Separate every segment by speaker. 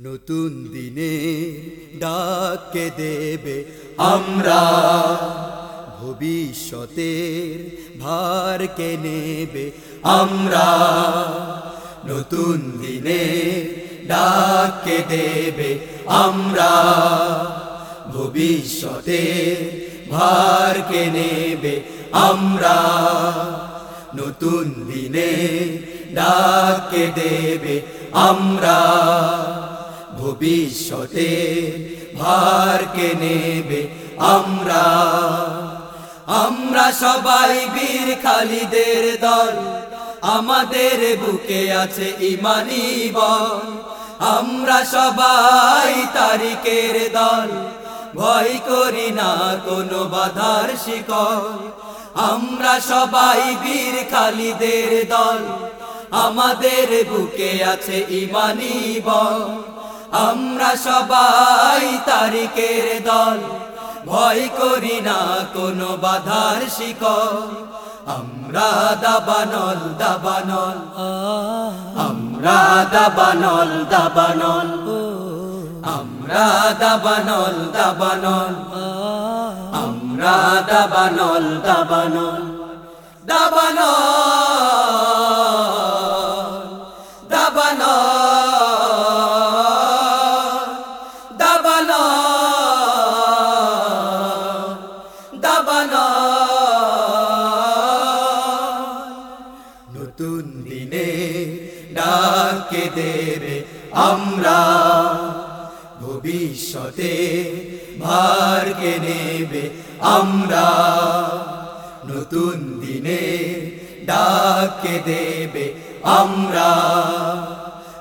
Speaker 1: নতুন দিনে ডাকে দেবে আমরা। ভবিষ্যতের ভার কে নেবে আমরা। নতুন দিনে ডাকে দেবে আমরা। ভবিষ্যতের ভার কে নেবে আমরা। নতুন দিনে ডাকে দেবে আমরা। ভবিষ্যতে ভার কে নেবে আমরা? আমরা সবাই বীর খালিদের দল, আমাদের বুকে আছে ইমানি বল। আমরা সবাই তারিকের দল, ভয় করি না কোনো বাধার শিকল। আমরা সবাই বীর খালিদের দল, আমাদের বুকে আছে ইমানি বল। আমরা সবাই তারিকের দল। ভয় করি না কোনো বাধার শিকল। আমরা দাবানল দাবানল। আমরা দাবানল দাবানল। আমরা দাবানল দাবানল। আমরা দাবানল দাবানল। দাবানল। ভবিষ্যতে ভার কে নেবে আমরা? নতুন দিনে ডাকে দেবে আমরা।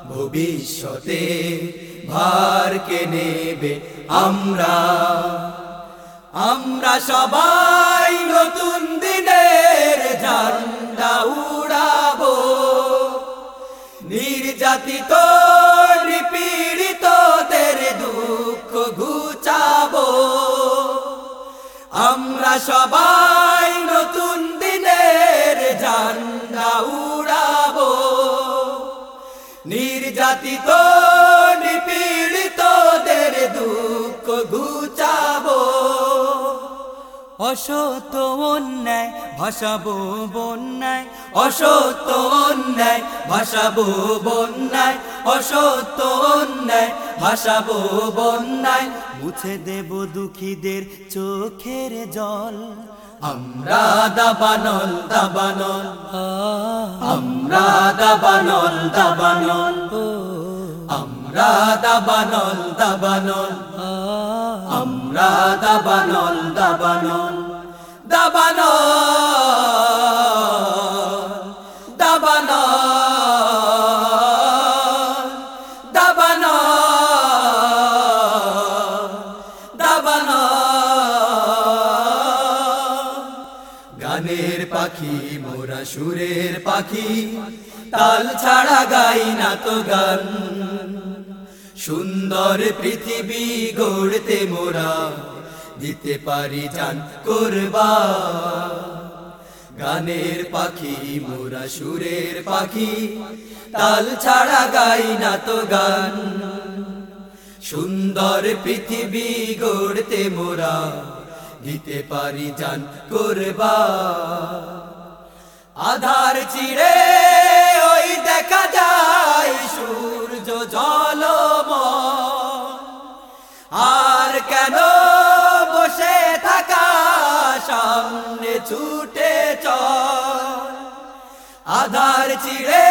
Speaker 1: ভবিষ্যতে ভার কে নেবে আমরা? আমরা সবাই নতুন দিনের ঝান্ডা উড়াবো। নির্যাতিত সবাই নতুন দিনের ঝান্ডা উড়াবো। নির্যাতিত নিপীড়িতদের দুঃখ ঘুচাবো।
Speaker 2: অসত অন্যায় ভাসাবো বন্যায়,
Speaker 1: অসত্য অন্যায়, ভাসাবো বন্যায়, অসত্য অন্যায়, ভাসাবো বন্যায়।
Speaker 2: মুছে দেব দুঃখীদের চোখের জল।
Speaker 1: আমরা দাবানল দাবানল। আমরা দাবানল দাবানল। আমরা দাবানল দাবানল। আমরা দাবানল দাবানল। দাবানল। গানের পাখি, মোরা সুরের পাখি। তাল ছাড়া গাই না তো গান। সুন্দর পৃথিবী গড়তে মোরা দিতে পারি জান করবা। গানের পাখি, মোরা সুরের পাখি। তাল ছাড়া গাই না তো গান। সুন্দর পৃথিবী গড়তে মোরা দিতে পারি জান করবা। আধার চিড়ে ওই দেখা যায় সূর্য জলম আর কেন বসে থাকা সামনে ছুটে চল? আধার চিড়ে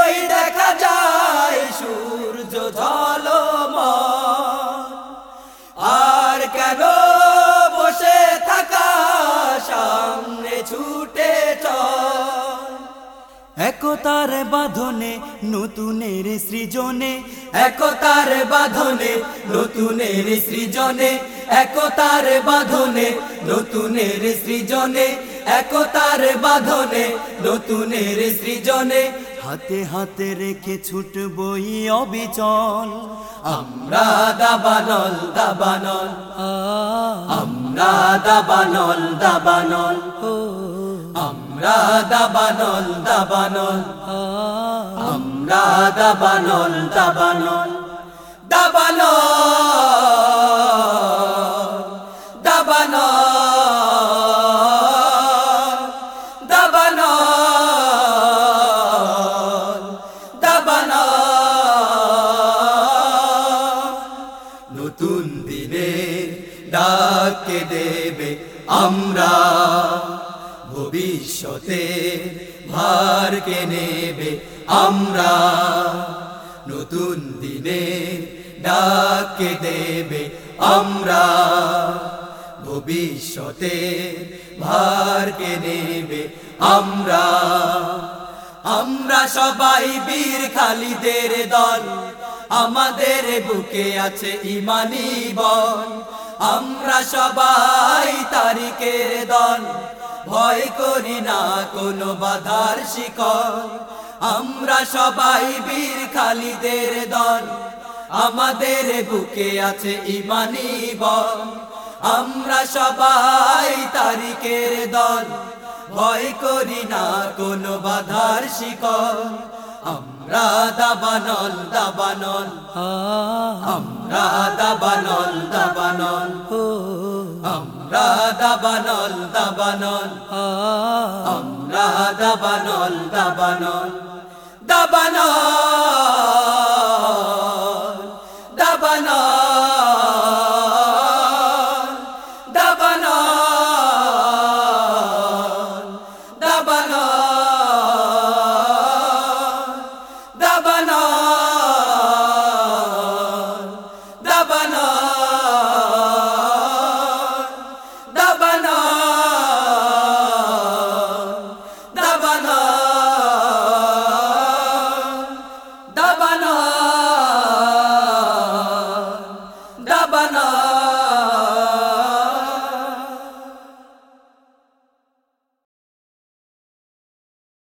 Speaker 1: ওই দেখা যায় সূর্য ঝলম
Speaker 2: একতার বাঁধনে নতুনের সৃজনে।
Speaker 1: একতার বাঁধনে নতুনের সৃজনে। একতার বাঁধনে নতুনের সৃজনে। একতার বাঁধনে নতুনের সৃজনে।
Speaker 2: হাতে হাতে রেখে ছুটবই অবিচল।
Speaker 1: আমরা দাবানল দাবানল। আমরা দাবানল দাবানল। আমরা দাবানল দাবানল। আমরা দাবানল দাবানল। দাবানো দাবানো দাবানো দাবানো নতুন দিনে ডাকে দেবে আমরা ভবিষ্যতে ভারকে নেবে আমরা? নতুন দিনে ডাকে দেবে আমরা। ভবিষ্যতে ভারকে নেবে আমরা? আমরা সবাই বীর খালিদের দল। আমাদের বুকে আছে ইমানি বল। আমরা সবাই তারিকের দল। ভয় করি না কোনো বাধার শিকল আমরা সবাই বীর খালিদের দল। আমাদের বুকে আছে ইমানি বল। আমরা সবাই তারিকের দল। ভয় করি না কোনো বাধার শিকল আমরা দাবানল দাবানল। আমরা দাবানল দাবানল। আমরা দাবানল দাবানল। আমরা দাবানল দাবানল। দাবানল দাবানল। দাবানল দাবানল। দাবানল।